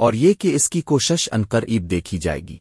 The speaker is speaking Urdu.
اور یہ کہ اس کی کوشش انقر عید دیکھی جائے گی۔